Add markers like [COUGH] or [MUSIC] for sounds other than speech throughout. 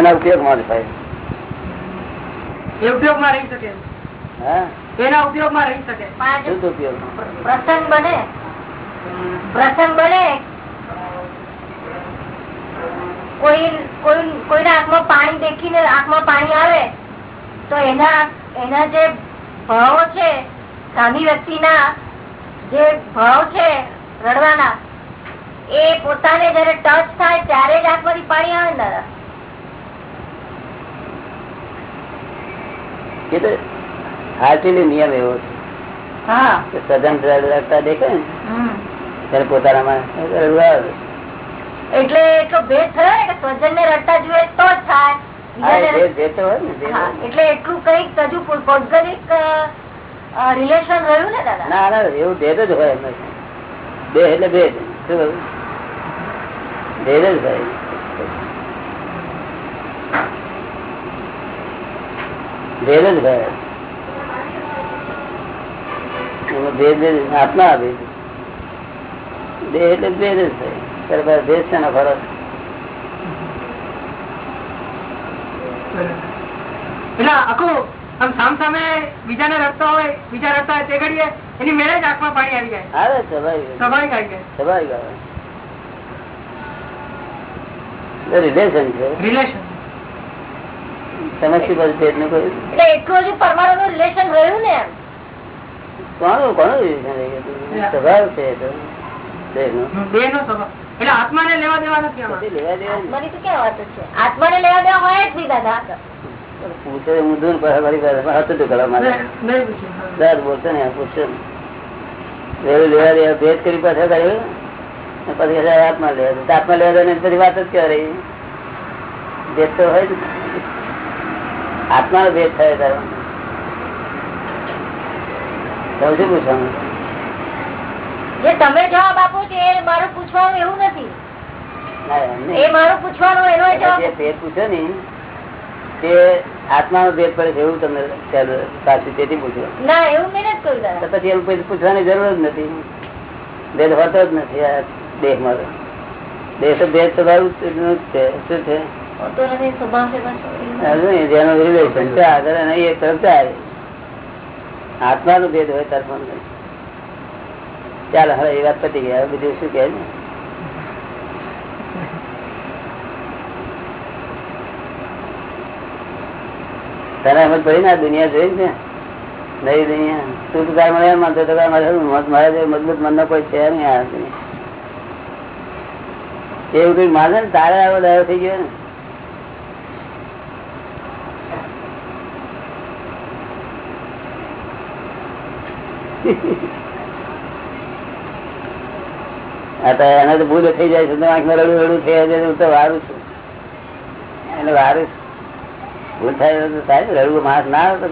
એના ઉપયોગમાં થાય. એ ઉપયોગમાં રહી શકે. હા? એના ઉપયોગમાં રહી શકે. પાંચ શુદ્ધ ઉપયોગ. પ્રસંગ બને. પ્રસંગ બને. કોઈ કોઈ કોઈના આંખમાં પાણી દેખીને આંખમાં પાણી આવે તો એના એના જે ભાવો છે સામી વ્યક્તિના જે ભાવ છે રડવાના એ પોતાને જયારે ટચ થાય ત્યારે જ આંખમાંથી પાણી આવે ને એ તો હાર્ટીલી નિયમ એવો હા. છે સજન રડતા દેખે ને ત્યારે પોતાનામાં એટલે એટલો ભેદ થયો ને કે સ્વજન ને રડતા જોઈએ તો જ થાય. એટલે એટલું કંઈક હજુ ભૌગોલિક રિલેશન રહ્યું ને દાદા? ના ના એવું ભેદ જ હોય. બે એટલે ભેદ. શું? ભેદ જ હોય. ભેદ જ ભય. ભેદ આત્મા ભેદ. દેહ એટલે ભેદ જ થાય ભેદ છે ને ફરક? એટલે આખું આમ સામ સામે બીજાને રસ્તા હોય બીજા રસ્તા હોય તે ઘડીએ એની મેળે જ આંખમાં પાણી આવી જાય. આવે સ્વાભાવિક. સ્વાભાવિક આવી જાય. સ્વાભાવિક આવે. રિલેશન છે. રિલેશન ભેદનું કોઈ એટલું પરમાણુ નું રિલેશન રહ્યું ને કોનું કોનું રિલેશન સ્વભાવ છે તો. દેહનો. બે નો સ્વભાવ. એટલે આત્માને લેવા દેવા છે હોય જ નહીં દાદા. પૂછે ઊંધું બોલશે ને પૂછશે. લેવા દેવા ભેદ કરી પાછા કર્યું પછી આત્મા લેવા આત્મા લેવા દે ને પછી વાત જ ક્યાં રહી? ભેદ તો હોય જ નો ભેદ થયો તારો. તો શું પૂછવાનું? જે તમે જવાબ આપો છો એ મારું પૂછવાનું એવું નથી. એ મારું પૂછવાનું એનો જવાબ ભેદ પૂછ્યો ને તે આત્માનો ભેદ પડે છે એવું તમને સાચું તેથી પૂછ્યો ના એવું મેં નથી કહ્યું તો પછી એવું પૂછવાની જરૂર જ નથી. ભેદ હોતો જ નથી આ દેહમાં. મારો દેહ તો ભેદ તો જ છે. શું છે? હોતો નથી સ્વભાવ છે બસ. આ નહીં, જેનો રિલેશન છે આગળ અને એ તરફ જાય આત્માનો ભેદ હોય તરફ ચાલો હવે એ વાત પતી ગયા બીજું શું કે ને તને સમજ પડી ને દુનિયા જોઈ ને નવી દુનિયા. તું તો તારે મળે એમ માનતો હતો કે મારે મારા જેવો મજબૂત મન કોઈ છે નહીં આ. એવું કઈ માને ને તારે આવો ડાયો થઈ ગયો ને? [LAUGHS] એને તો ભૂલ થઈ જાય છે તો આંખમાં રડું રડું થઈ જાય. હું તો વારું છું. એને વારું. ભૂલ થાય તો ને, રડવું માસ ના આવે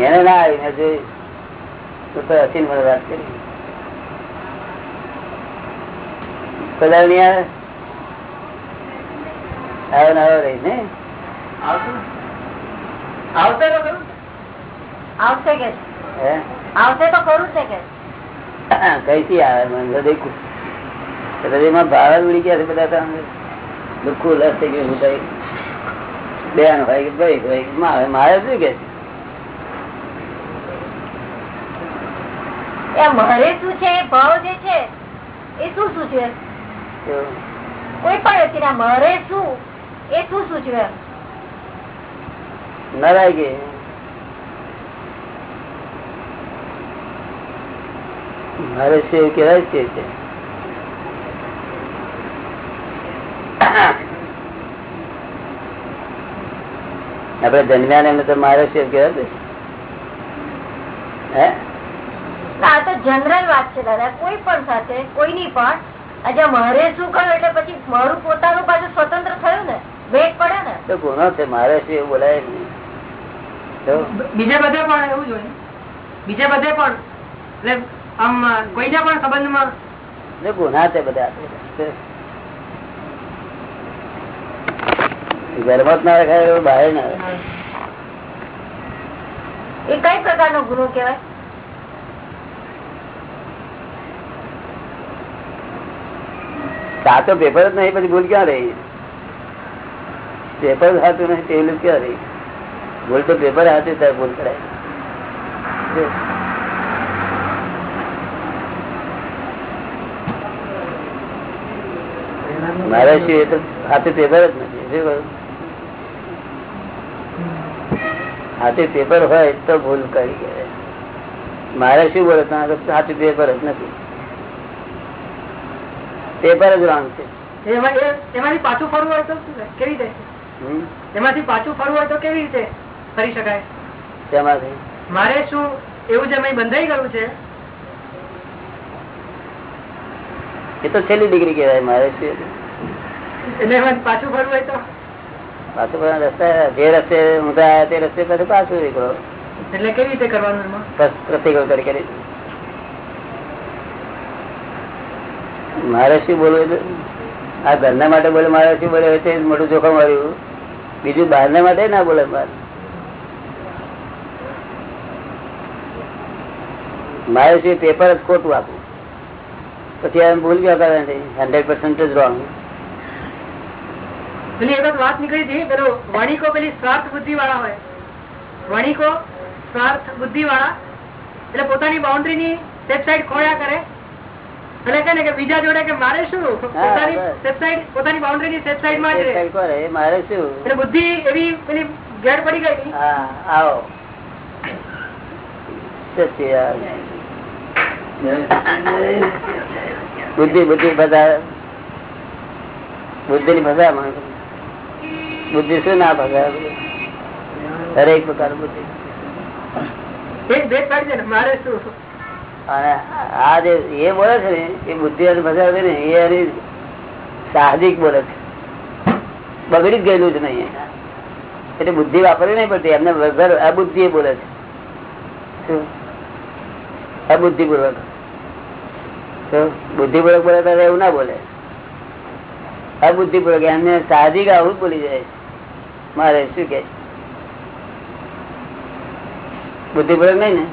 એને ના આવી ને જોઈ તો હસીન મને વાત કરી. કદાચ નહીં આવે? આવે ને આવે રહી ને આવશે તો ખરું આવશે કે? આવશે તો ખરું છે કે? કઈથી આવે? હૃદય હૃદયમાં ભાવ ઉડી ગયા છે બધા. દુઃખ ઉલ્લાસ થઈ ગયું ભાઈ બેન હોય કે ભાઈ હોય મારે મારે શું કે? મારે શું છે? એ ભાવ જે છે એ શું સૂચવે? કોઈ પણ વ્યક્તિના મારે શું એ શું સૂચવે? કે મારે છે એવું કેવાય છે આપડે જન્મ્યા ને તો મારે એવું કહેવાય છે? હે? આ તો જનરલ વાત છે દાદા કોઈ પણ સાથે કોઈની પણ આજે મારે શું કહ્યું એટલે પછી મારું પોતાનું પાછું સ્વતંત્ર થયું ને? ભેદ પડે ને? તો ગુનો છે? મારે શું એવું બોલાય નહીં. બીજે બધે પણ એવું જ હોય. બીજે બધે પણ એટલે આમ કોઈના પણ સંબંધમાં એટલે ગુના છે બધા. ગરબત ના રખાય એવું બહાર ના. એ કઈ પ્રકારનો ગુનો કેવાય સાચો પેપર જ નહીં પછી ભૂલ ક્યાં રહી? પેપર સાચું નહીં પેલું ક્યાં રહી? ભૂલ તો પેપર હાથે ત્યારે ભૂલ કરાય. મારે શું એ તો હાથે પેપર જ નથી હાથે પેપર હોય તો ભૂલ કરી. મારે શું બોલે હાથે પેપર જ નથી. પેપર જ રોંગ છે. એમાં એમાંથી પાછું ફરવું હોય તો કેવી રીતે? એમાંથી પાછું ફરવું હોય તો કેવી રીતે? ફરી શકાય? મારે શું એવું જ બંધાઈ ગયું છે? એ તો છેલ્લી ડિગ્રી કહેવાય મારે શું પાછું ફરવું હોય તો? પાછું રસ્તા જે રસ્તે ઊંધા તે રસ્તે પાછું પાછું નીકળો. એટલે કેવી રીતે કરવાનું પ્રતિકોળ કરી કરી મારે શું બોલવું આ ઘરના માટે બોલે મારે શું બોલે તે મોટું જોખમ આવ્યું બીજું બહારના માટે ના બોલે મારે. મારે શું પેપર જ ખોટું આપું પછી એમ ભૂલ ગયા કરે હંડ્રેડ પર્સન્ટ રોંગ પેલી વખત વાત નીકળી હતી પેલો વણિકો પેલી સ્વાર્થ બુદ્ધિ વાળા હોય. વણિકો સ્વાર્થ બુદ્ધિ વાળા એટલે પોતાની બાઉન્ડ્રી ની કરે. એટલે કે બીજા જોડે કે મારે શું? પોતાની સાઈડ પોતાની બાઉન્ડ્રી ની માં જ રહે. મારે શું? એટલે બુદ્ધિ એવી પેલી ગેડ પડી ગઈ. હા આવો. બુદ્ધિ બુદ્ધિ બધા બુદ્ધિ ની માણસ. બુદ્ધિ શું ના ભગા? દરેક પ્રકાર બુદ્ધિ. આ જે એ બોલે છે ને એ બુદ્ધિ અને છે ને એ એની સાહજિક બોલે છે. બગડી જ ગયેલું જ નહીં એટલે બુદ્ધિ વાપરવી નહીં પડતી એમને વગર અબુદ્ધિ એ બોલે છે. શું? અબુદ્ધિપૂર્વક? બુદ્ધિપૂર્વક બોલે ત્યારે એવું ના બોલે. અબુદ્ધિપૂર્વક એમને સાહજિક આવું જ બોલી જાય. મારે શું કે? બુદ્ધિપૂર્વક નહીં ને?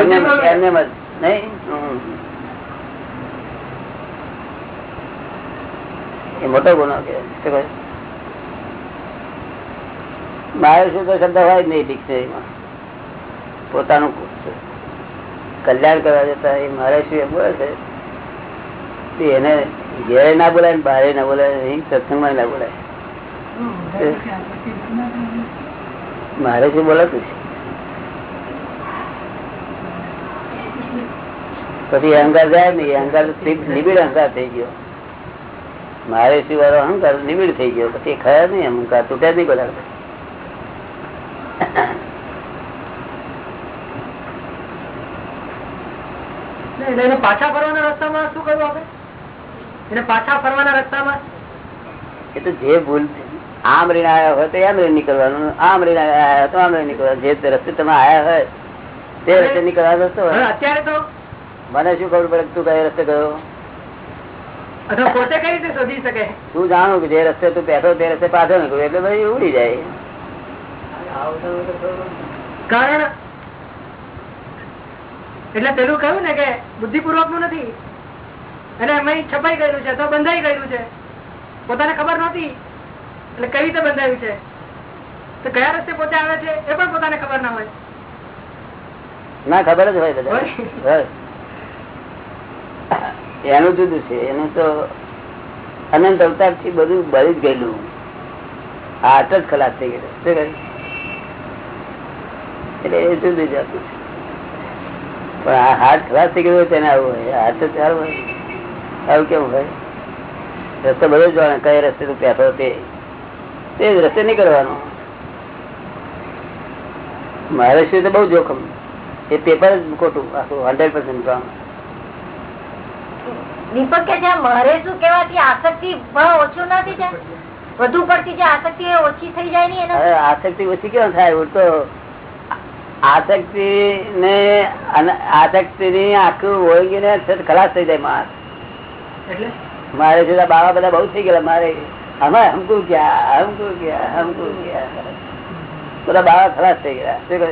એમને એમને મત. નહીં. એ મોટો ગુનો કે શું કહે? મારે શું તો શબ્દ હોય જ નહીં ડિક્શનરીમાં પોતાનું કલ્યાણ કરવા જતા એ મારે શું એમ બોલે છે? એને ઘેરે ના બોલાય ને બહારે ના બોલાય, અહીં સત્સંગમાં ના બોલાય. મારે શું બોલાતું છે? પછી અહંકાર જાય ને અહંકાર નિબીડ અહંકાર થઈ ગયો. મારે શું વાળો અહંકાર નિબીડ થઈ ગયો. પછી ખરા નહીં, અહંકાર તૂટે નહીં બધા એટલે એને પાછા ફરવાના રસ્તામાં શું કરવું આપણે? એને પાછા ફરવાના રસ્તામાં? એ તો જે ભૂલ આમ રીને આવ્યા હોય તો એમ રીને નીકળવાનું આમ રીને આવ્યા હોય તો આમ રીને નીકળવાનું. જે રસ્તે તમે આવ્યા હોય તે રસ્તે નીકળવાનો રસ્તો અત્યારે તો મને શું ખબર પડે તું કયો રસ્તે ગયો? પોતે કઈ રીતે શોધી શકે? તું જાણું કે જે રસ્તે તું બેઠો તે રસ્તે પાછો નીકળ્યો એટલે ભાઈ ઉડી જાય. કારણ એટલે પેલું કહ્યું ને કે બુદ્ધિપૂર્વકનું નથી. અને એમાં છપાઈ ગયેલું છે તો બંધાઈ ગયેલું છે. પોતાને ખબર નહોતી. એટલે કઈ રીતે બંધાયું છે? તો કયા રસ્તે પોતે આવે છે એ પણ પોતાને ખબર ના હોય. ના ખબર જ હોય બધા. એનું જુદું છે એનું તો અનંત અવતારથી બધું બળી જ ગયેલું. હાથ જ ખલાસ થઈ ગયેલું? એટલે એ જુદું જાતું છે. પણ આ હાથ ખરાબ થઈ ગયો તેને આવું હોય. હાથ તો હોય. આવું કેવું હોય? રસ્તો બધો જ જાણે કઈ રસ્તે તું પેઠો તે. જ રસ્તે નહીં કરવાનો. મારે શું તો બહુ જોખમ. એ પેપર જ ખોટું આખું હંડ્રેડ પર્સન્ટ દીપક કે જ્યાં મારે શું કેવાથી આસક્તિ ભાવ ઓછું નથી છે? વધુ પડતી જે આસક્તિ ઓછી થઈ જાય ને આસક્તિ ઓછી કેમ થાય? ઉલટો આસક્તિ ને આસક્તિ ની આખું ઓળગી ને ખલાસ થઈ જાય માણસ. મારે જુદા બાવા બધા બહુ થઈ ગયેલા મારે અમે હમકુ ગયા હમકુ ગયા હમકુ ગયા બધા બાવા ખલાસ થઈ ગયા. શું કહે?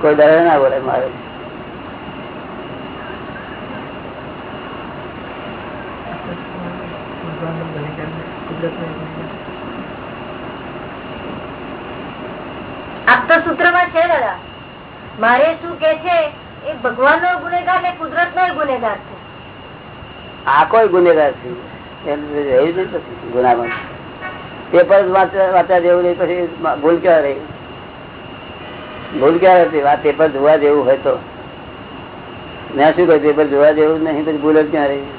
કોઈ દર ના બોલે મારે આપ તો સૂત્રમાં છે દાદા મારે શું કે છે, એ ભગવાન નો ગુનેગાર ને કુદરત નો ગુનેગાર છે. આ કોઈ ગુનેગાર છે? નહીં પછી ગુનામાં. પેપર વાંચવા જેવું નહીં, પછી ભૂલ ક્યાં ભૂલ ક્યાં હતી આ પેપર જોવા જેવું હોય તો. મેં શું કહ્યું, પેપર જોવા જેવું નહીં, પછી ભૂલ જ ક્યાં રહી?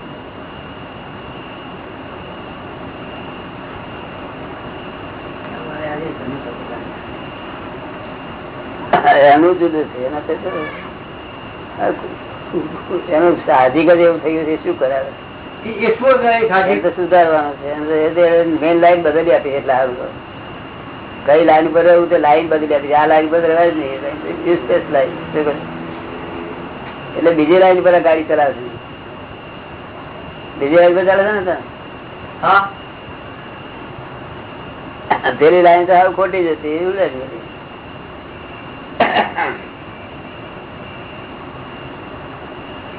એનું જુદું છે એના એનું સાહજિક જ એવું થઈ ગયું છે શું કરાવે? તો સુધારવાનું છે મેન લાઈન બદલી આપી એટલે સારું કઈ લાઈન પર રહેવું તે લાઈન બદલી આપી આ લાઈન પર રહેવાય જ નહીં લાઈન એટલે બીજી લાઈન પર ગાડી ચલાવશે. બીજી લાઈન પર ચાલે છે ને હા. પેલી લાઈન તો ખોટી જતી એવું લાગે.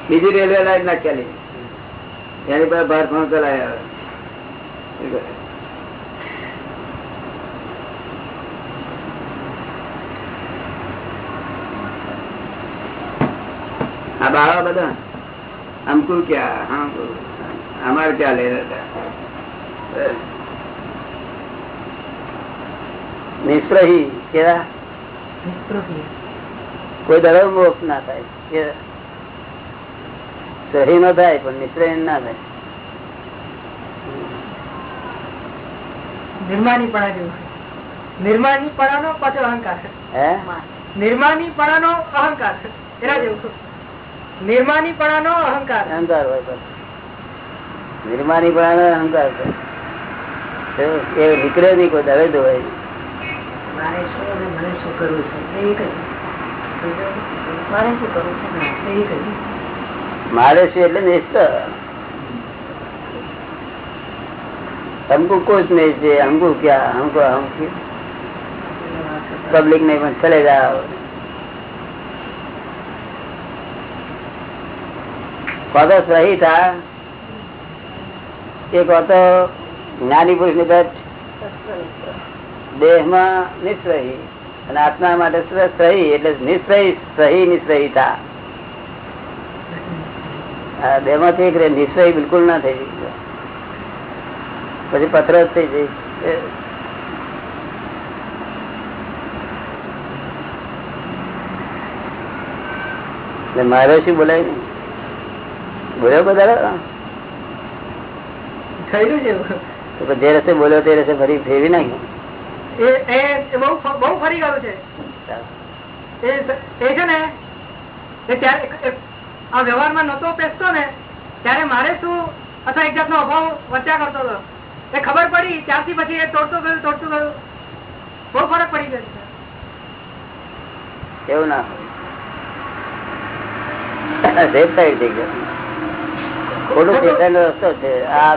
બીજી રેલવે લાઈન નાખેલી એની પર બહાર ફોન ચલાયા આ બાળા બધા? અમકુ ક્યાં અમારે ક્યાં લઈ રહ્યા નિશ્રહી કેવા? કોઈ દરવ મોક્ષ ના થાય. સહી ન થાય પણ નિશ્ચય ના થાય. નિર્માની પણા જેવું પાછો અહંકાર હે? નિર્માની પણાનો અહંકાર એના જેવું અહંકાર અહંકાર હોય બસ નિર્માની પણ અહંકાર નીકળે નહીં કોઈ દવે હોય. મારે શું અને મને શું કરવું છે એ કહ્યું મારે શું કરવું છે એ કહ્યું મારે શું એટલે નિષ્ઠ हमको कुछ नहीं चाहिए हमको क्या हमको हम पब्लिक नहीं बन चले जाओ पदस रही था એક હતો જ્ઞાની પુરુષ ની બેઠ દેહમાં નિશ્રહી અને આત્મા માટે સહી એટલે નિશ્રહી સહી નિશ્રહીતા બે માંથી એક નિશ્ચય બિલકુલ ના થઈ પછી પત્ર જ થઈ જઈ એટલે મારે શું બોલાય ને બોલ્યો બધા જે રસ્તે બોલ્યો તે રસ્તે ફરી ફેરવી નાખ્યું. એ બહુ બહુ ફરી ગયું છે. એ છે ને એ ત્યારે એક- એક આ વ્યવહારમાં નહોતો પેસતો ને ત્યારે મારે શું અથવા એક જાતનો અભાવ વર્ત્યા કરતો હતો. એ ખબર પડી ત્યારથી પછી એ તોડતો ગયું તોડતું ગયું. બહુ ફરક પડી ગયો છે. એવું ના [LAUGHS] ખોટું શેષણ રસ્તો છે. આ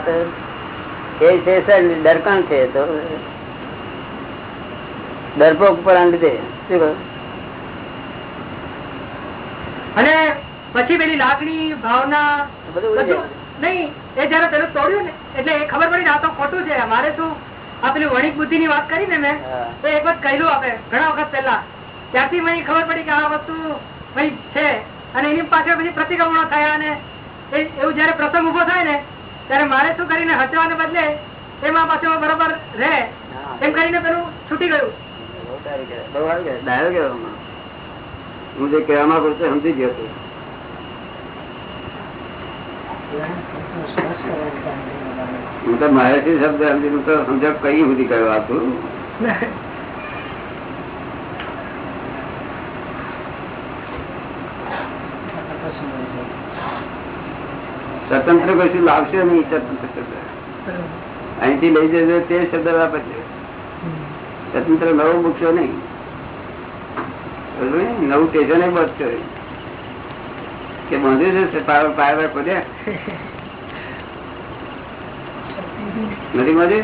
એ શેષણ દરકણ છે તો ડરપોક પર લીધે શું કહ્યું અને પછી પેલી લાગણી ભાવના બધું નહીં એ જયારે પેલું તોડ્યું ને એટલે એ ખબર પડી ને આ તો ખોટું છે. મારે શું આ પેલી વણિક બુદ્ધિ ની વાત કરી ને મેં તો એક વખત કહ્યું આપણે ઘણા વખત પહેલા. ત્યારથી મને ખબર પડી કે આ વસ્તુ ભાઈ છે. અને એની પાછળ બધી પ્રતિક્રમણો થયા અને એવું જયારે પ્રસંગ ઊભો થાય ને ત્યારે મારે શું કરીને હચવાને બદલે એમાં પાછો બરોબર રહે. એમ કરીને પેલું છૂટી ગયું. હું જે કહેવા માંગુ છું સમજી ગયો હું તો મહેશી શબ્દ સમજી હું તો સમજણ કઈ સુધી કયો આપું સ્વતંત્ર કશું લાવશે નહીં સ્વતંત્ર શબ્દ? અહીંથી લઈ જશે તે શબ્દ વાપરજો સ્વતંત્ર નવો મૂકશો નહીં. નવું તેજો એ બચશો કે બાંધ્યું છે પાર પાર ખોદ્યા નથી મળી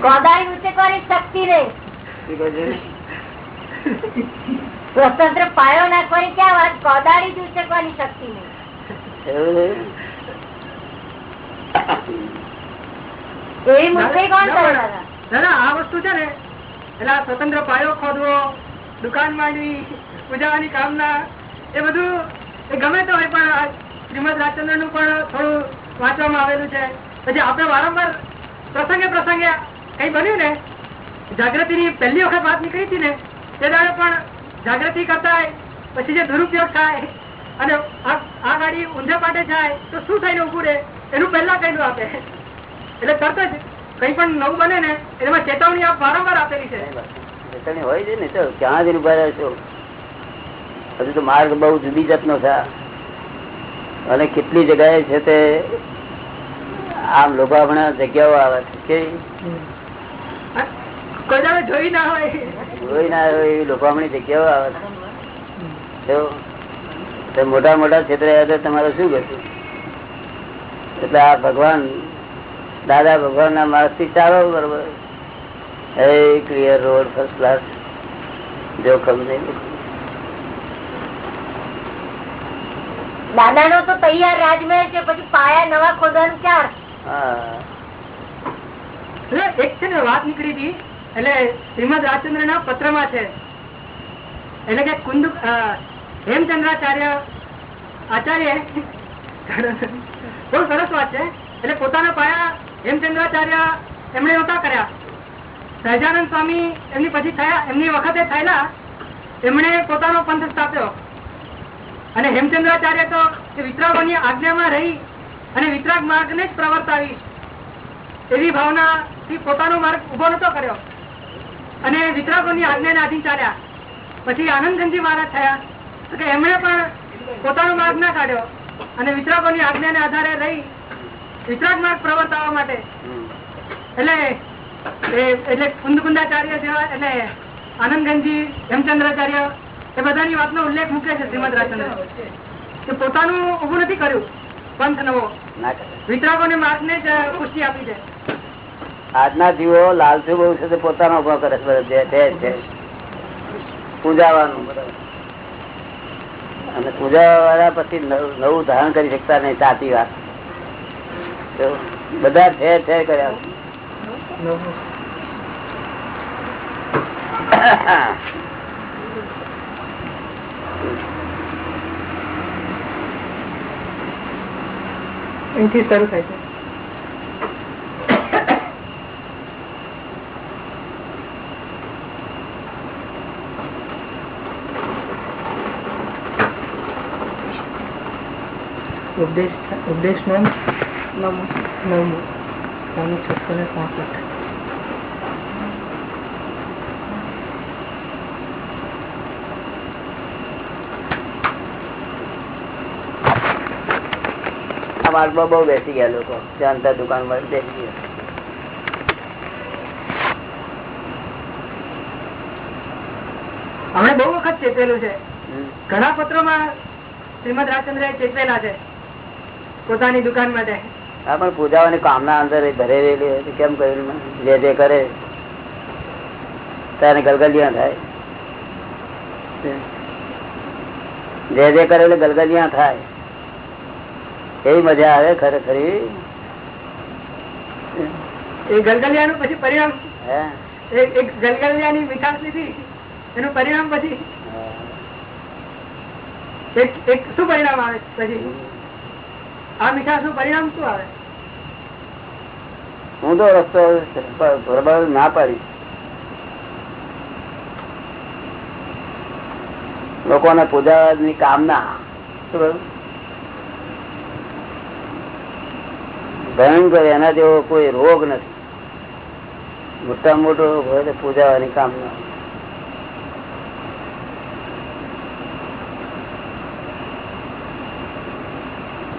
કોદાળી ઊંચે કરી શક્તિ નહીં શું કહે છે સ્વતંત્ર પાયો નાખવાની ક્યાં વાત? કોદાળી જ ઉચકવાની શક્તિ નહીં. એવું મૂર્તિ કોણ કરે દાદા? આ વસ્તુ છે ને, એટલે આ સ્વતંત્ર પાયો, ખોદવો, દુકાન માંડવી, પૂજાવાની કામના, એ બધું, એ ગમે તો હોય, પણ શ્રીમદ રાજચંદ્રનું પણ થોડું વાંચવામાં આવેલું છે પછી આપણે વારંવાર પ્રસંગે પ્રસંગે કઈ બન્યું ને જાગૃતિ ની પહેલી વખત વાત નીકળી હતી ને, તે દાડે પણ જાગૃતિ કરતા પછી જે દુરુપયોગ થાય, અને આ આ ગાડી ઊંધે પાટે જાય, તો શું થઈને ઉભું રહે, એનું પહેલા કહેલું આપે એટલે તરત જ કઈ પણ નવું બને ને એમાં ચેતવણી આપ વારંવાર આપેલી છે. ચેતવણી હોય છે ને તો ક્યાં જઈને ઊભા છો? હજુ તો માર્ગ બહુ જુદી જાતનો છે અને કેટલી જગ્યાએ છે તે આમ લોભામણા જગ્યાઓ આવે છે. કે જોઈ ના હોય. જોઈ ના હોય એવી લોભામણી જગ્યાઓ આવે છે. મોટા મોટા ક્ષેત્રે તમારે શું કરશું? એટલે આ ભગવાન દાદા ભગવાન ના માર્ગથી ચાલો બરોબર. હે ક્લિયર રોડ ફર્સ્ટ ક્લાસ જોખમ નહીં. દાદા નો તો તૈયાર રાજમહેલ છે પછી પાયા નવા ખોદવાનું ક્યાં? એટલે એક છે ને વાત નીકળી હતી એટલે શ્રીમદ રાજચંદ્ર ના પત્રમાં છે. એટલે કે કુંદ હેમચંદ્રાચાર્ય આચાર્ય બહુ સરસ વાત છે. એટલે પોતાના પાયા હેમચંદ્રાચાર્ય એમણે નહોતા કર્યા. સહજાનંદ સ્વામી એમની પછી થયા, એમની વખતે થયેલા, એમણે પોતાનો પંથ સ્થાપ્યો. અને હેમચંદ્રાચાર્ય તો વિતરાગોની આજ્ઞામાં રહી અને વિતરાગ માર્ગ જ પ્રવર્તાવી એવી ભાવના થી પોતાનો માર્ગ ઊભો નતો કર્યો. અને વિતરાગોની આજ્ઞાને આધીન ચાલ્યા. પછી આનંદગંજી મહારાજ થયા. કે એમણે પણ પોતાનો માર્ગ ના કાઢ્યો અને વિતરાગોની આજ્ઞાને આધારે રહી વિતરાગ માર્ગ પ્રવર્તાવવા માટે. એટલે એટલે કુંદકુંદાચાર્ય જેવા એટલે આનંદગંજી હેમચંદ્રાચાર્ય એ બધાની વાતનો ઉલ્લેખ મૂકે છે શ્રીમદ રાજચંદ્ર કે પોતાનું ઉભું નથી કર્યું પંથ નવો. ના. વિતરાગોને માર્ગને જ પુષ્ટિ આપી છે. આજના જીવો લાલચુ બહુ છે પોતાનો ઊભો કરે છે. પૂજાવાનું અને પૂજા વાળા પછી નવું ધારણ કરી શકતા નહીં સાચી વાત. બધા ઠેર ઠેર કર્યા. અહીંથી ઉપદેશ ઉપદેશ નામ? નવમું નવમું છસો ને માર્ગમાં બહુ બેસી ગયા લોકો. જાણતા દુકાનમાં બેસી ગયા. અમે બહુ વખત ચેતવેલું છે. ઘણા પત્રોમાં શ્રીમદ રાજચંદ્ર ચેતવેલા છે પોતાની દુકાન માટે. આ પણ પૂજાવાની કામના અંદર એ ભરે રહેલી હોય કેમ કર્યું? જે જે કરે ત્યારે ગલગલિયા થાય. જે જે કરે એટલે ગલગલિયા થાય. એવી મજા આવે ખરેખરી એ. ગલગલિયાનું પછી પરિણામ? હે? એક એક ગલગલિયાની મીઠાશ લીધી એનું પરિણામ પછી? એક શું પરિણામ આવે પછી? આ મીઠાશનું પરિણામ શું આવે? હું તો રસ્તો બરાબર ના પાડી. લોકોને પૂજાની કામના. ભયંકર એના જેવો કોઈ રોગ નથી. મોટા મોટો રોગ હોય તો પૂજાવાની કામના.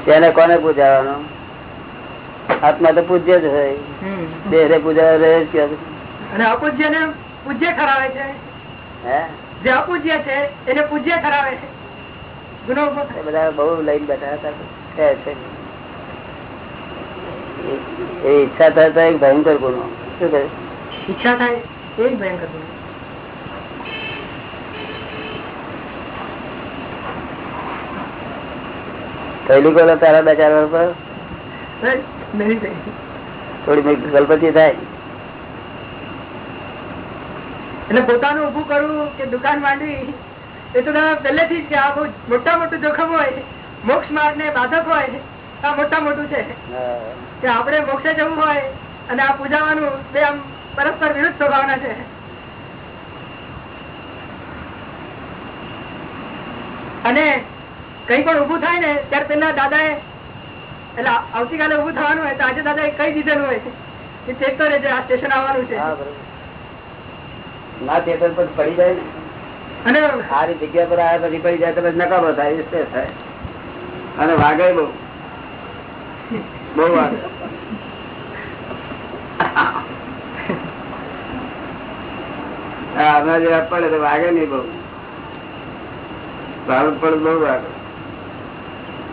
તેને કોને પૂજાવાનો? આત્મા તો પૂજ્ય જ હોય. દેહ રે પૂજા રહે અને અપૂજ્ય ને પૂજ્ય કરાવે છે. જે અપૂજ્ય ભયંકર ગુનો. શું કહે? ઈચ્છા થાય એ ભયંકર ગુનો. થયેલી તારા બે ચાર પર? થોડી ગલપતિ થાય. એટલે પોતાનું ઉભું કરવું કે દુકાન માંડવી એ તો તમે પહેલેથી જ આ બહુ મોટા મોટું જોખમ હોય મોક્ષ માર્ગ ને બાધક હોય આ મોટા મોટું છે. કે આપણે મોક્ષે જવું હોય અને આ પૂજાવાનું બે આમ પરસ્પર વિરુદ્ધ સ્વભાવના છે. અને કઈ પણ ઉભું થાય ને ત્યારે પેલા દાદા એ એટલે આવતીકાલે ઉભું થવાનું હોય તો આજે દાદા એ કઈ દીધેલું હોય કે ચેકતો રહેજે આ સ્ટેશન આવવાનું છે. ના ચેતન પછી પડી જાય ને. અને સારી જગ્યા પર આવ્યા પછી પડી જાય તો નકામો થાય થાય? અને વાગે બહુ. બહુ વાગે. હા, આના જેવા પડે તો વાગે નહીં બહુ. સારું પડે બહુ વાગે.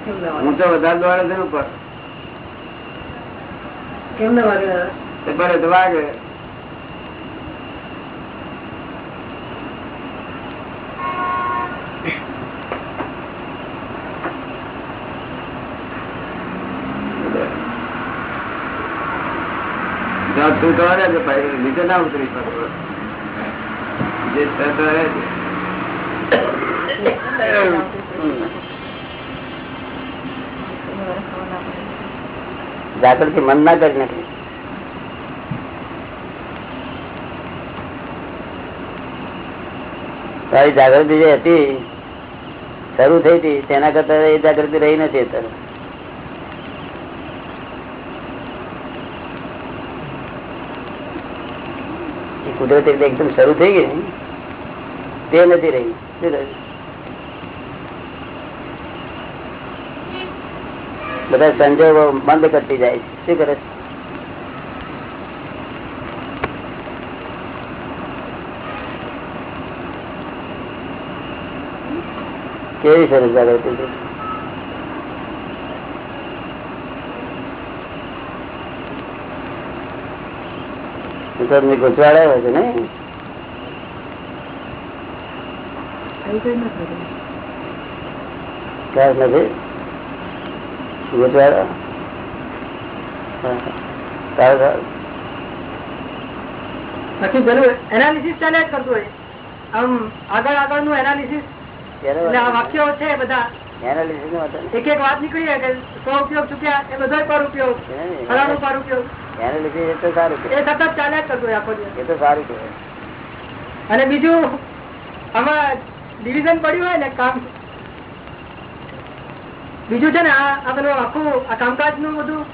ઊંચો વધારે દોડે છે ઉપર. કેમ ના વાગે બરે તો વાગે. તું તો રહે છે ભાઈ નીચે ના ઉતરી શકો. જે છે તો રહે છે. જાગૃતિ મન ના કરી નથી. તારી જાગૃતિ જે હતી, શરૂ થઈ હતી, તેના કરતા એ જાગૃતિ રહી નથી અત્યારે. કુદરતી રીતે એકદમ શરૂ થઈ ગઈ તે નથી રહી. શું? બધા સંજોગો મંદ કરતી જાય શું કરે કેવી સરસ જાગૃતિ છે. ગુજવાડા હોય છે ને નથી ગુજવાડા હા. સારું સારું બાકી પેલું એનાલિસિસ ચાલ્યા કરતું હોય. આમ આગળ આગળનું એનાલિસિસ વાક્યો છે બધા. એનાલિસિસનું હતું એક એક વાત નીકળી કે સો ઉપયોગ ચૂક્યા એ બધા પર ઉપયોગ. ફલાણું પર ઉપયોગ. એનાલિસિસ એ તો સારું એ સતત ચાલે જ કરતું હોય આખો એ તો સારું કહેવાય અને બીજું આમાં ડિવિઝન પડ્યું હોય ને કામ બીજું છે ને આ પેલું આખું આ કામકાજનું બધું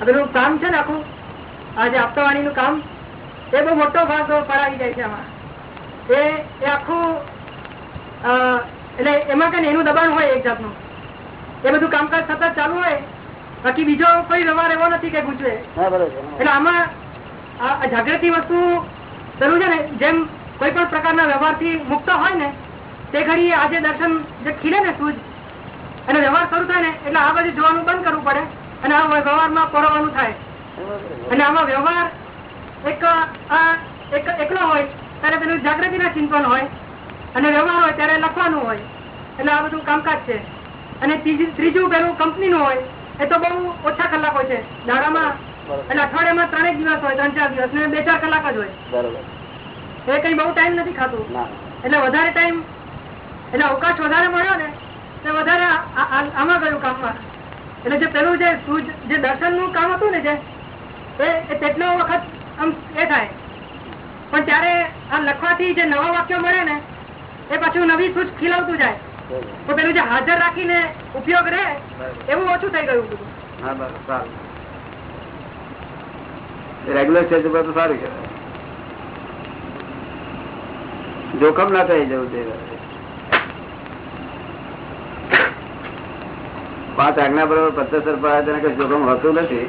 આ પેલું કામ છે ને આખું? આ જે આપતાવાણી નું કામ એ બહુ મોટો ભાગ પડાવી જાય છે આમાં. એ એ આખું એટલે એમાં કઈ એનું દબાણ હોય એક જાતનું. એ બધું કામકાજ સતત ચાલુ હોય બાકી બીજો કોઈ વ્યવહાર એવો નથી કે ગુજવે એટલે આમાં આ જાગૃતિ વસ્તુ પેલું છે ને જેમ કોઈ પણ પ્રકારના વ્યવહારથી મુક્ત હોય ને તે ઘડી આજે દર્શન જે ખીલે ને સૂજ અને વ્યવહાર શરૂ થાય ને એટલે આ બધું જોવાનું બંધ કરવું પડે અને આ વ્યવહારમાં પરોવાનું થાય. અને આમાં વ્યવહાર એક એકલો હોય ત્યારે પેલું જાગૃતિના ચિંતન હોય અને વ્યવહાર હોય ત્યારે લખવાનું હોય. એટલે આ બધું કામકાજ છે. અને ત્રીજું પેલું પેલું કંપનીનું હોય એ તો બહુ ઓછા કલાકો છે. દાડામાં એટલે અઠવાડિયામાં ત્રણેક દિવસ હોય ત્રણ ચાર દિવસ ને બે ચાર કલાક જ હોય. એ કઈ બહુ ટાઈમ નથી ખાતું. એટલે વધારે ટાઈમ એટલે અવકાશ વધારે મળ્યો ને તે વધારે આમાં ગયું કામમાં. એટલે જે પેલું જે સૂજ જે દર્શનનું કામ હતું ને જે એ તેટલો વખત આમ એ થાય. પણ ત્યારે આ લખવાથી જે નવા વાક્યો મળે ને એ પાછું નવી સૂચ ખીલાવતું જાય. તો પેલું જે હાજર રાખીને ઉપયોગ રહે એવું ઓછું થઈ ગયું બધું. હા બરોબર સારું. રેગ્યુલર સ્ટેજ ઉપર તો સારું કહેવાય. જોખમ ના થઈ જવું તે પાંચ આજ્ઞા બરોબર પદ્ધતસર પાડે તેને કઈ જોખમ હોતું નથી.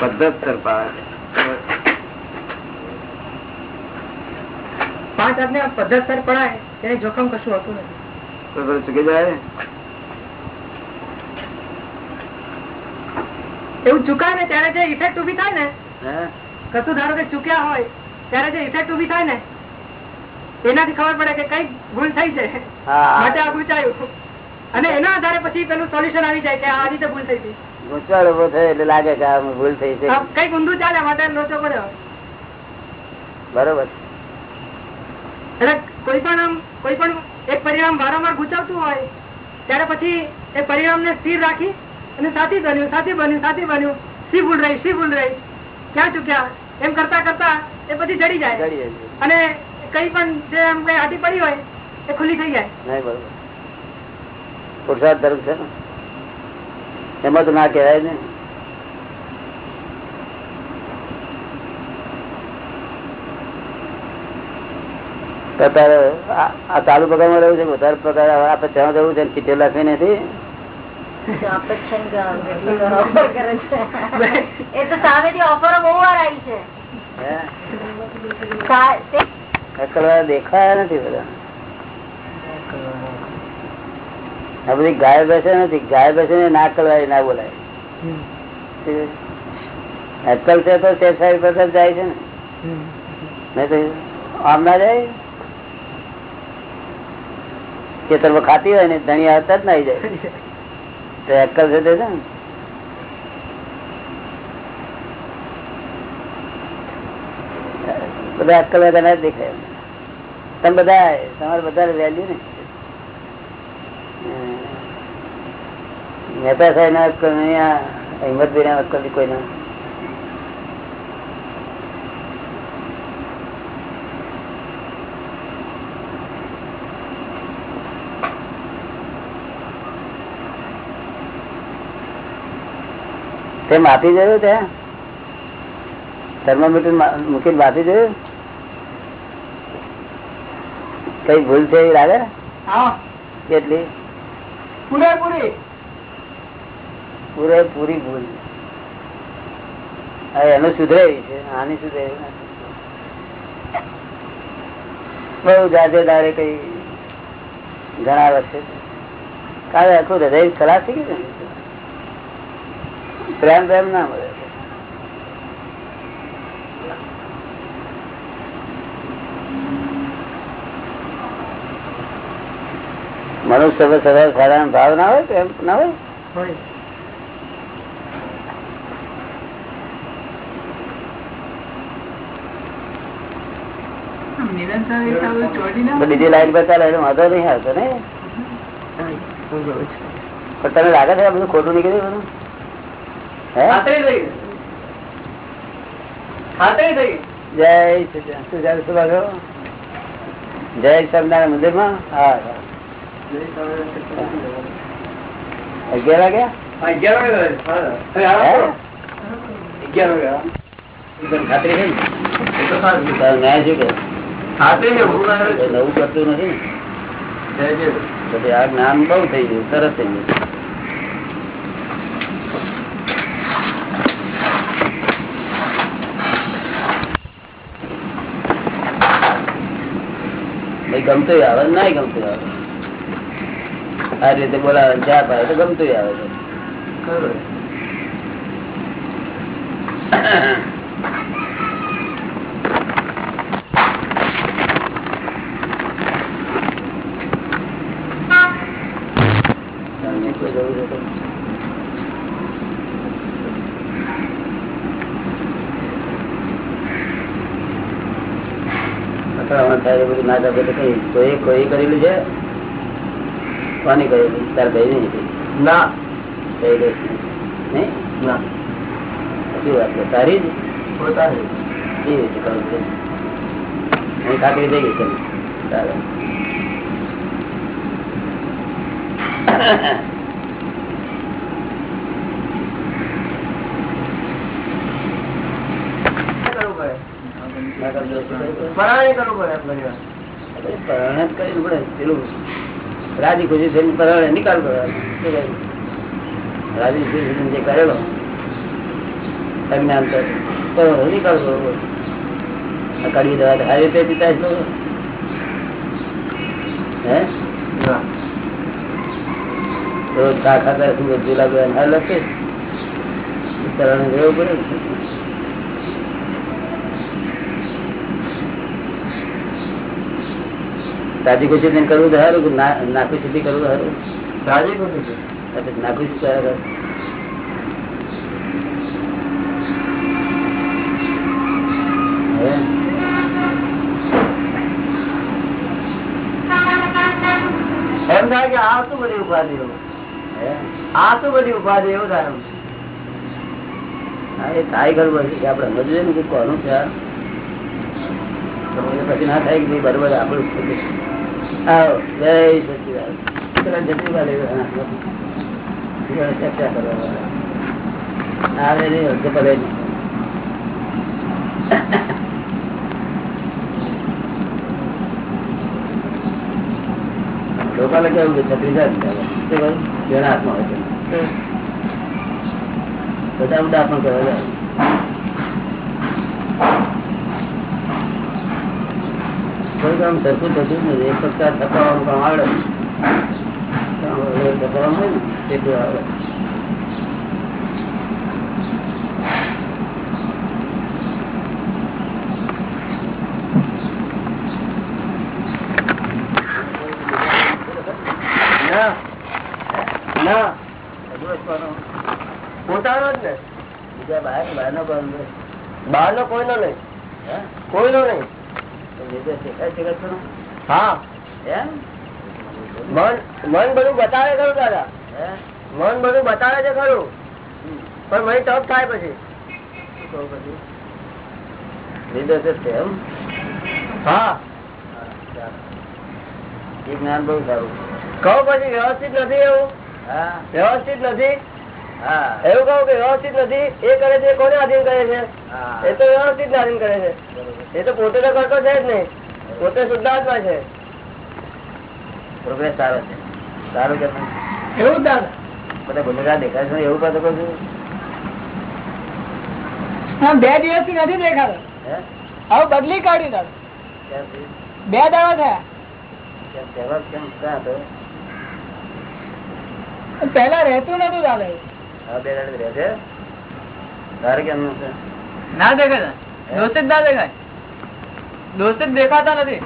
પદ્ધતસર પાડે પાંચ આજ્ઞા પદ્ધતસર પડાય તેને જોખમ કશું હોતું નથી. તો ચૂકી જાય? એવું ચુકાય ને ત્યારે જે ઇફેક્ટ ઊભી થાય ને કશું ધારો કે ચૂક્યા હોય ત્યારે જે ઇફેક્ટ ઊભી થાય ને એનાથી ખબર પડે કે કઈ ભૂલ થઈ છે. માટે આ ગુચાયું અને એના આધારે પછી પેલું સોલ્યુશન આવી જાય કે આ રીતે ભૂલ થઈ હતી. ગૂંચવાડ ઊભો થયો એટલે લાગે કે આ ભૂલ થઈ છે. કંઈક ઊંધું ચાલે માટે લોચો પડ્યો. બરોબર. એટલે કોઈ પણ આમ કોઈ પણ એક પરિણામ વારંવાર ગુચાવતું હોય ત્યારે પછી એ પરિણામ ને સ્થિર રાખી અને સાથી બન્યું સાથી બન્યું સાથી બન્યું. સી ભૂલ રહી સી ભૂલ રહી? ક્યાં ચૂક્યા? એમ કરતા કરતા એ પછી જડી જાય. અને કઈ પણ જે એમ કઈ આટી પડી હોય એ ખુલ્લી થઈ જાય. બરોબર. પુરુષાર્થ ધર્મ છે એમાં તો ના કહેવાય ને. અત્યારે આ ચાલુ પગારમાં રહ્યું છે વધારે પગાર આપણે ત્યાં જવું છે ને ચીઠી લખી નથી દેખાયા નથી છે ને કે કેટલી વાર offer કરે છે. એ તો સામેથી ઓફરો બહુ વાર આવી છે હે? સા- તે- અક્કલવાળા દેખાયા નથી બધા આ બધી ગાય બેસે નથી ગાય બેસે ના અક્કલવાળી ના બોલાય. અક્કલ છે તો તે સાહેબ પર જાય છે ને. તો આમ ના જાય. ખેતરમાં ખાતી હોય ને ધણી આવતા જ ના જાય. તો અક્કલ છે તે છે ને. બધા અક્કલ ના દેખાય. તમે બધા તમારે બધા વેલ્યુ ને. મહેતા સાહેબ ના આ હિંમતભાઈ ના અક્કલ કોઈ ના તે માપી જોયું ત્યાં થર્મોમીટર મૂકીને માપી જોયું? કઈ ભૂલ છે એ લાગે? કેટલી? પૂરેપૂરી પૂરેપૂરી ભૂલ. એનું સુધરેવી છે, આની સુધરેવી નથી. બહુ જાજે કઈ ઘણા વર્ષે. કાલે આખું હૃદય ખરાબ થઈ ગયું પ્રેમ પ્રેમ ના મળે મનુષ્ય સદા સાધારણ ભાવ ના હોય, પ્રેમ ના હોય. બીજી લાઈન પર ચાલે વાંધો નહીં આવતો ને પણ તને લાગે છે બધું ખોટું નીકળ્યું બધું. જય? જય સ્વામિનારાયણ મંદિરમાં હા. હા. અગિયાર વાગ્યા? અગિયાર વાગે હા. હે? અગિયાર વાગે તને ખાતરી થઈ તો સારું. ન્યાય શું કે? નવું કરતું નથી. આ જ્ઞાન બહુ થઈ ગયું સરસ થઈ ગયું. ગમતું આવે ના? ગમતું આવે. આ રીતે બોલાવે ચા પાય તો ગમતું આવે. છે ખરું. તમને કોઈ જવું છે તો? અથડામણ થાય એ બધું ના કરે તો કઈ કોઈ કોઈ કરેલું છે? કોની કરેલું? તાર ભાઈ નહીં ના. કઈ દઈશ નહીં? ના. શું વાત છે? તારી જ? પોતાની. કેવી રીતે કરું છે? હું ખાતરી થઈ ગઈ છે. ચાલો કરવું પડે? પરાણે કરવું પડે. પરણે જ કરીને પડે. પેલું રાજી ખુશી થઈને પરણ નિકાલ કરવાનો. રાજી ખુશી જે કરેલો અજ્ઞાન નિકાલ કરો કડવી દવા રીતે પીતા હશો હે? રોજ ચા ખાતા શું બધું લાગે? લખે. પરણે રહેવું પડે ને. ખુશી થઈને કરવું સારું નાખુશી થી કરવું સારું સાજી ખુશી નાખુશી આગળ. એમ થાય કે આ શું બધી ઉપાધિઓ? આ શું બધી ઉપાધિ એવું થાય એ થાય ખરું પછી આપડે સમજવું ને કોનું છે પછી ના થાય કે બરોબર આપણું આવો જય સચિદાન ચર્ચા કરવા આવે નહીં હજુ ભલે નહીં. લોકોને કેવું કે છત્રી જાય ને ચાલે. શું કહ્યું? જેના હાથમાં હોય છે. બધા પણ કરવા કોઈ કામ સરખું થતું જ નથી. એક પ્રકાર થપાવવાનું કામ આવડે. થપાવવાનું હોય ને એટલું આવડે પોતાનો જ ને. બીજા બહાર બહારનો કોનો? બહાર નો કોઈનો નહીં? કોઈનો નહીં. હા? મન મન બધું બતાવે ખરું દાદા. મન બધું બતાવે છે ખરું. પણ મને ટપ થાય પછી. શું કહું પછી? લીધે તો છે એમ? હા. હા, ચાલો. એ જ્ઞાન બહુ સારું. કહું પછી વ્યવસ્થિત નથી એવું? હા. વ્યવસ્થિત નથી? એવું કહું કે વ્યવસ્થિત નથી. એ કરે છે કોને આધીન કરે છે? એ તો વ્યવસ્થિત આધીન કરે છે. એ તો પોતે તો કરતો છે જ નહીં. પોતે શુદ્ધાત્મા છે. પ્રોગ્રેસ સારો છે. સારું કે એવું દાદા. બધા ગુનેગાર દેખાય છે એવું કહું છું. બે દિવસથી નથી દેખાતો. હવે બદલી કાઢી દાદા. બે દાડા થયા. પહેલા રહેતું નતું દાદા બે દાડે રહે છે તારે કેમ છે ના દેખાય દોસ્ત ના દેખાય. દોસ્ત દેખાતા નથી.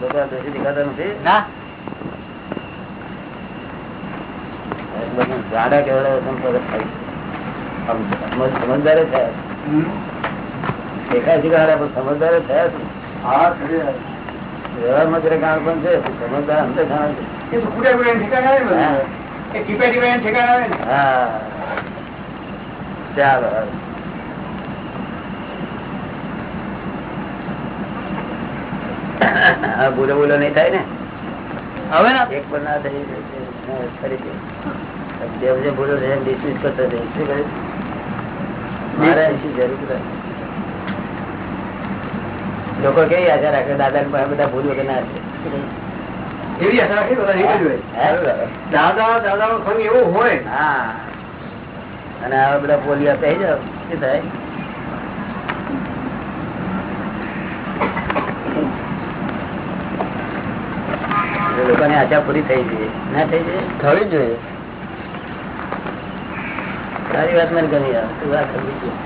લોકો દોષી દેખાતા નથી? ના. બધા કેવડા થાય. સમજદાર થયા. દેખાય છે પણ સમજદાર થયા છે. હા. વ્યવહારમાં જરા ગાળ પણ છે સમજદાર અંતે કારણ છે. ચાલો ભૂલો ભૂલો નહીં થાય ને? હવે ના. એક પણ ના થઈ ફરીથી ભૂલો છે કરતો. શું? મારે જરૂર. લોકો કેવી આશા રાખે? દાદા ને બધા ભૂલ વગર ના છે? એવી આશા રાખી બધા એવું જ દાદા દાદા નો સંગ એવો હોય. હા. અને આવા બધા પોલિયા થઈ જાવ શું થાય? લોકોની આશા પૂરી થઈ ગઈ. ના થઈ જાય થવી જોઈએ. સારી વાત મને ગમી તું વાત કરવી જોઈએ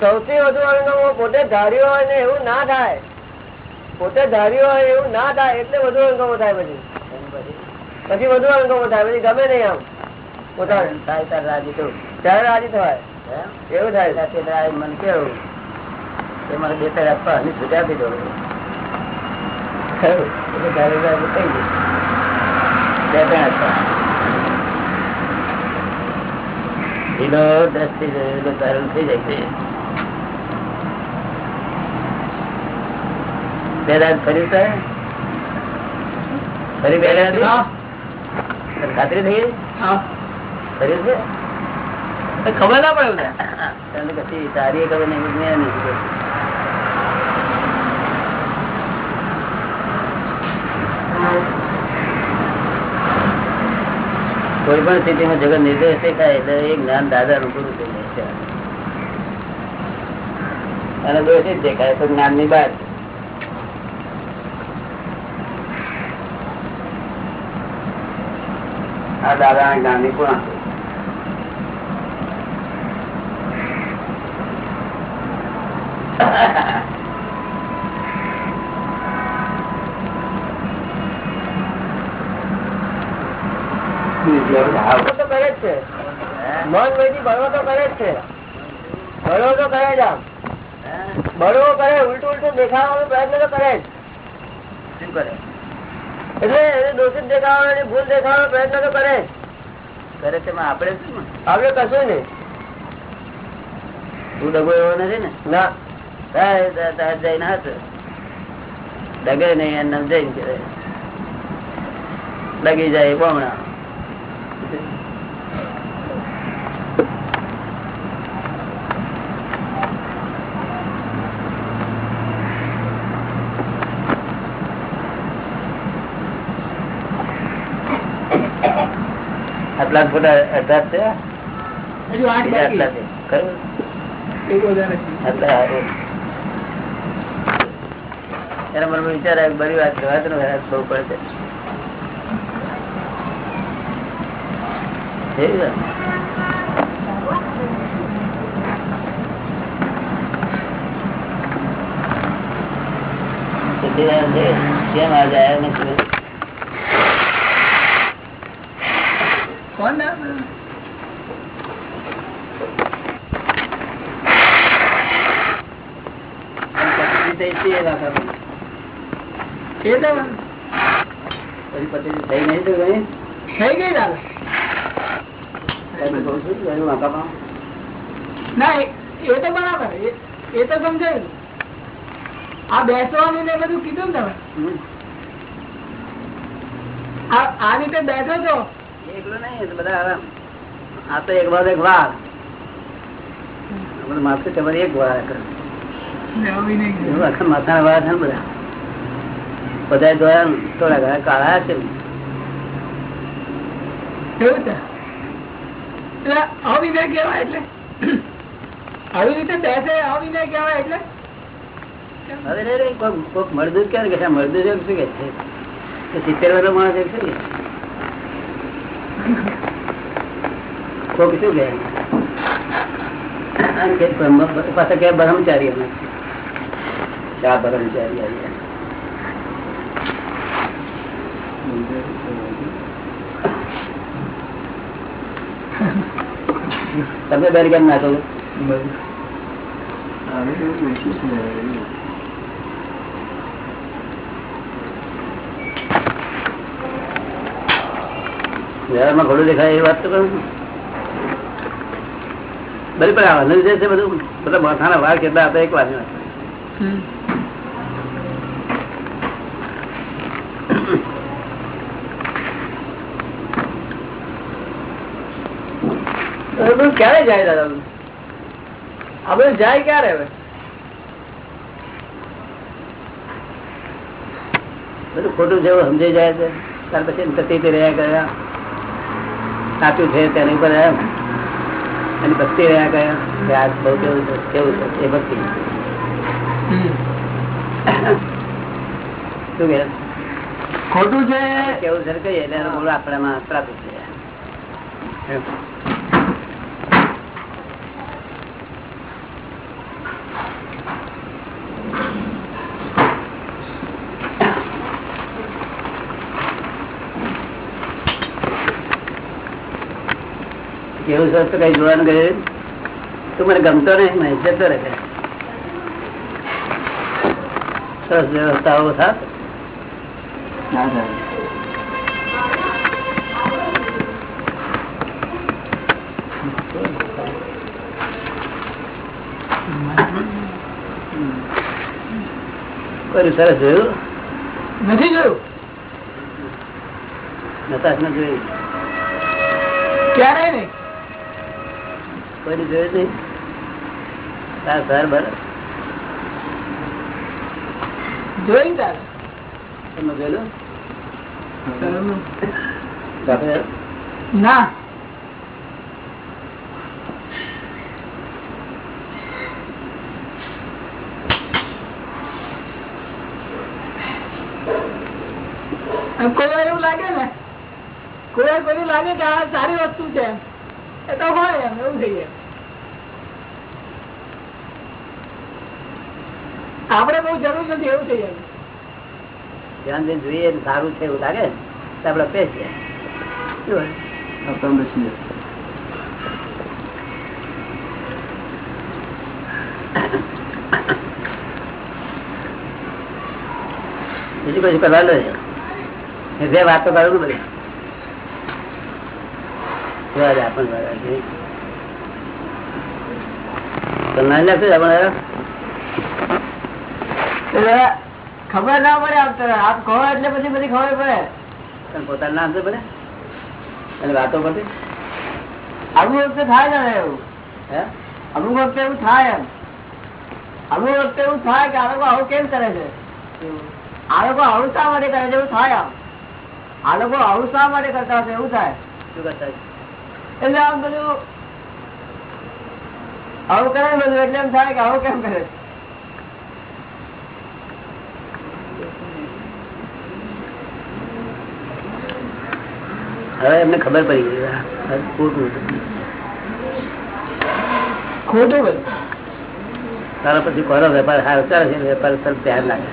સૌથી વધુ અનુભવ પોતે ધાર્યો હોય ને એવું ના થાય. પોતે ધાર્યો હોય એવું ના થાય એટલે વધુ અનુભવો થાય પછી. પછી વધુ અનુભવો થાય પછી ગમે નહીં આમ. પોતાને. થાય તાર રાજી તો ત્યારે રાજી થવાય? એવું થાય. મને કેવું. એ મને બે ત્રણ આપવા અને છૂટા આપી દો એટલે તારે રાજી થઈ ગયું. બે ત્રણ આપવા ઢીલો દ્રષ્ટિ થઈ જાય છે. બે દાડ ફર્યું છે ફરી બે ખાતરી થઈ ફર્યું છે? ખબર ના પડે તારી ખબર નહીં. કોઈ પણ સ્થિતિમાં જગત નિર્દેશ દેખાય એટલે એ જ્ઞાન દાદા નું પૂરું થઈ જાય છે. અને દોષિત દેખાય તો જ્ઞાનની બહાર આ દાદા જ્ઞાનની પૂર્ણ ભણવો તો કરે જ છે. મન વૈથી ભણવો તો કરે જ છે. ભણવો તો કરે જ આમ. ભણવો કરે ઉલટું ઉલટું દેખાવાનો પ્રયત્ન તો કરે જ. એટલે દોષિત દેખાવાનો ભૂલ દેખાવાનો પ્રયત્ન તો કરે કરે તેમાં આપણે શું આપડે કશું નહીં. તું ડગો એવો નથી ને? ના. જઈને હાથ ડગે નહીં એમ જઈને ડગી જાય બમણા. આટલા ફોટા અઢાર છે હજુ આઠ બાકી. એના મને વિચાર આવે કે બરી વાત કહેવાય તો હેરાન બહુ પડે છે એવી વાત. સચ્ચિદાનંદ છે. કેમ આજ આયા નથી કોણ ના પત્ની થઈ છે એ વાત આપણી. એ તો પછી પત્ની થઈ નહીં તો કઈ? થઈ ગઈ દાદા એમ કહું છું, એનું વાંકામાં. ના એ એ તો બરાબર એ એ તો સમજાયું આ બેસવાનું બધું કીધું ને તમે આ રીતે બેઠો છો એકલો નહીં એ બધા આરામ. આ તો એક બાદ એક વાર. આપણે તમારે એક વાર આખા માથાના વાર છે બધા. બધા ધોયા થોડા ઘણા કાળા છે એટલે અવિનય કહેવાય એટલે. આવી રીતે બેસે અવિનય કેવાય એટલે. હવે રે કોક મળદૂર ક્યારે કે છે? એમ શું કે છે? સિત્તેર વર્ષ માણસ એમ શું કે શું કે આમ કે પાછા કે બ્રહ્મચારી અમે. શા બ્રહ્મચારી તમે બેર કેમ નાખો. ઘોડું દેખાય એ વાત તો કરું છું. બરી પણ આ અનંત જે છે બધું બધા માથાના વાર કેટલા હતા એક વાર ક્યારે જાય દાદા આપડે જાય ક્યારે હવે? બધું ખોટું છે એવું સમજાઈ જાય છે. ત્યાર પછી રહ્યા કર્યા. સાચું છે તેની ઉપર એમ એની ભક્તિ રહ્યા ગયા. કે આ બહુ કેવું છે કેવું છે એ ભક્તિ. શું કે ખોટું છે. કેવું છે કહીએ એટલે આપણામાં પ્રાપ્ત છે. એમ. કેવું સરસ કઈ જોવાનું ગયું તું મને ગમતો નહીં નહીં જતો રહે. સરસ વ્યવસ્થાઓ કર્યું સરસ જોયું? નથી જોયું? નતાશ ને જોયું. ક્યારે નહીં. કોઈને જોયું નહીં તાર સર બરાબર જોયું દાદા તમે જોયેલું? ના. કોઈ વાર એવું લાગે ને કોઈ વાર કોઈને લાગે કે આ સારી વસ્તુ છે. એ તો હોય એમ એવું થઈ નથી એવું થઈ જાય. ધ્યાન દઈને જોઈએ સારું છે એવું લાગે તો આપડે પેસીએ બીજું કશું કરવાનું છે? જે વાતો કરું બધી. બરાબર, આપણને બરાબર છે. તમને નથી લાગતું આપણે ખબર ના પડે આપ તરફ. આપ કહો એટલે પછી બધી ખબર પડે. પોતાના પોતાનું નામ પડે અને વાતો પડે અમુક વખતે થાય ને એવું. હે? અમુક વખતે એવું થાય એમ. અમુક વખતે એવું થાય કે આ લોકો આવું કેમ કરે છે? આ લોકો આવું શા માટે કરે છે? એવું થાય આમ. આ લોકો આવું શા માટે કરતા હશે? એવું થાય. શું કરતા એટલે આમ બધું આવું કરે બધું એટલે એમ થાય કે આવું કેમ કરે છે? હવે એમને ખબર પડી ગઈ. ખોટું ખોટું બધું તારા પછી કોનો વેપાર? સારો ચાલે છે વેપાર તરફ ધ્યાન લાગે.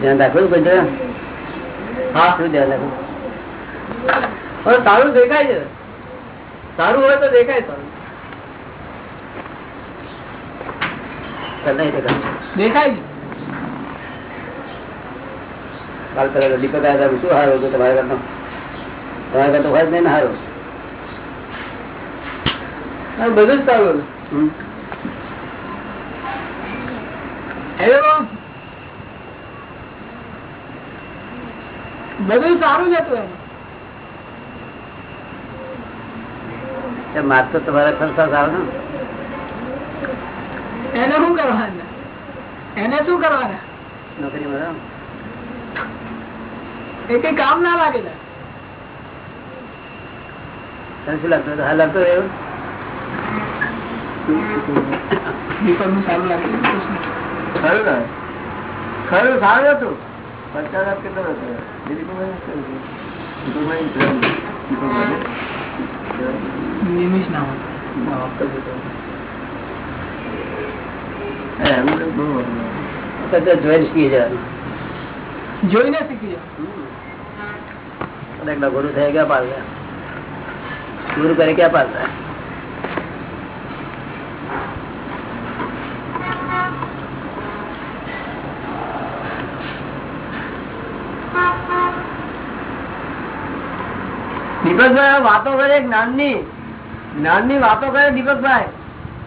ધ્યાન રાખવું પડશે હા. શું ધ્યાન રાખવું હવે સારું દેખાય છે. સારું હોય તો દેખાય સારું. દેખાય છે. કાલ પેલા દીપક આવ્યા શું હારો હતો તમારા કરતા? તમારા કરતા હોય જ નહીં હારો. બધું જ સારું. હેલો બધું સારું જ હતું એમ એ માર તો તમારા સંસાર સારો ને. એને શું કરવાના? એને શું કરવાના? નોકરી મળે એ કઈ કામ ના લાગે શું લાગતો? હતું? હા લાગતો એવું સારું ખરું સારું હતું પચાસ કેટલો જોઈને શીખી જવાનું. એકલા ગુરુ થયા, ક્યાં પાડતા ગુરુ કરે, ક્યાં પાડતા દીપકભાઈ વાતો કરે જ્ઞાનની જ્ઞાનની વાતો કરે દીપકભાઈ.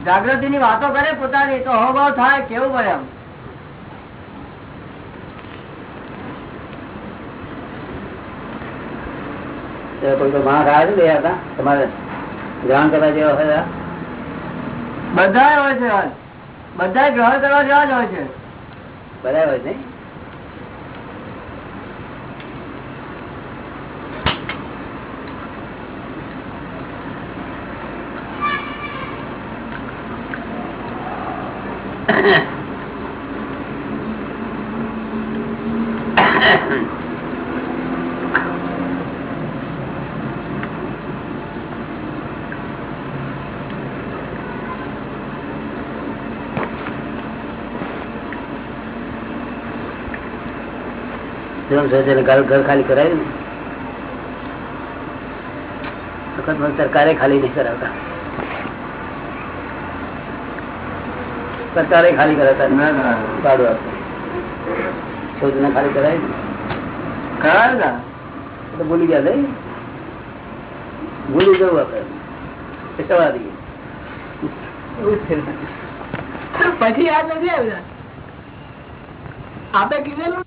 જાગૃતિ ની વાતો કરે પોતાની, તો હોભાવ થાય, કેવું પડે આમ તો કોઈ તો માણસ આવે છે ગયા હતા તમારે ગ્રહણ કરવા જેવા હતા બધા હોય છે બધા ગ્રહણ કરવા જેવા જ હોય છે. બરાબર હોય છે તેને છે ઘર ખાલી કરાયું ને? સરકારે ખાલી નહીં કરાવતા. સરકારે ખાલી કરાવતા ભાડું આપતું શોધને ખાલી કરાય તો ભૂલી ગયા નહીં? ભૂલી જવું આપડે સવા દઈએ પછી યાદ નથી આવ્યું? આપે કીધેલું